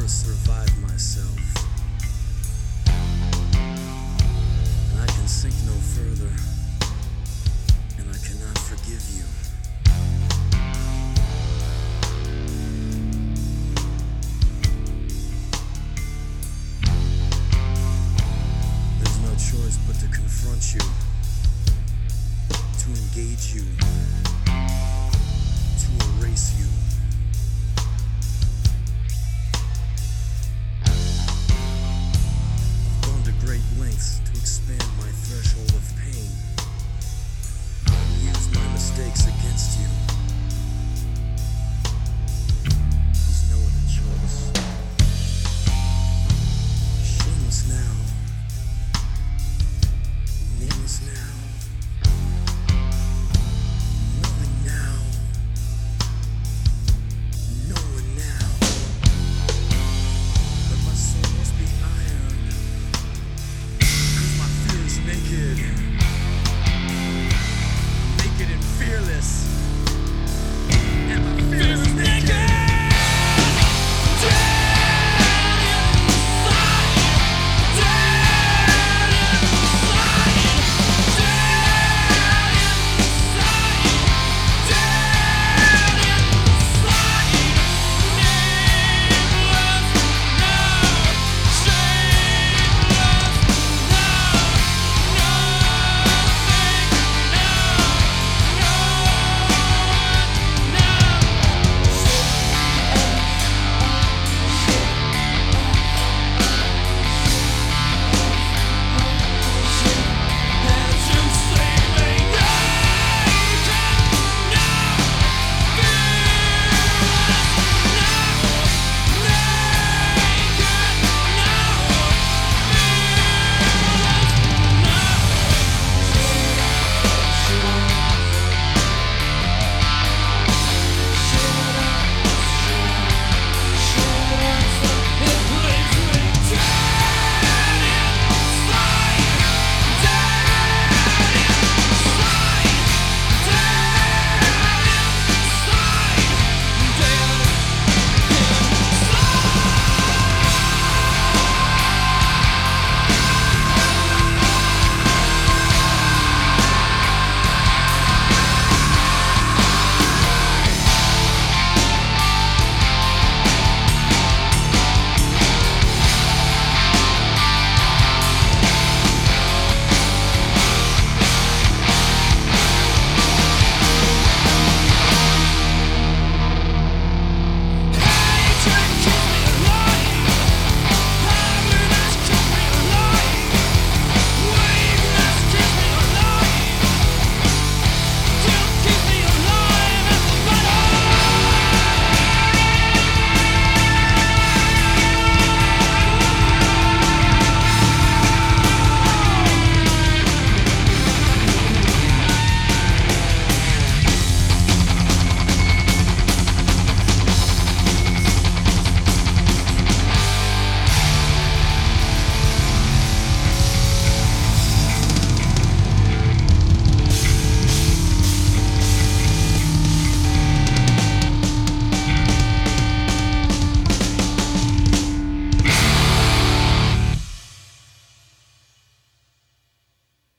never survive myself. And I can sink no further, and I cannot forgive you. There's no choice but to confront you, to engage you.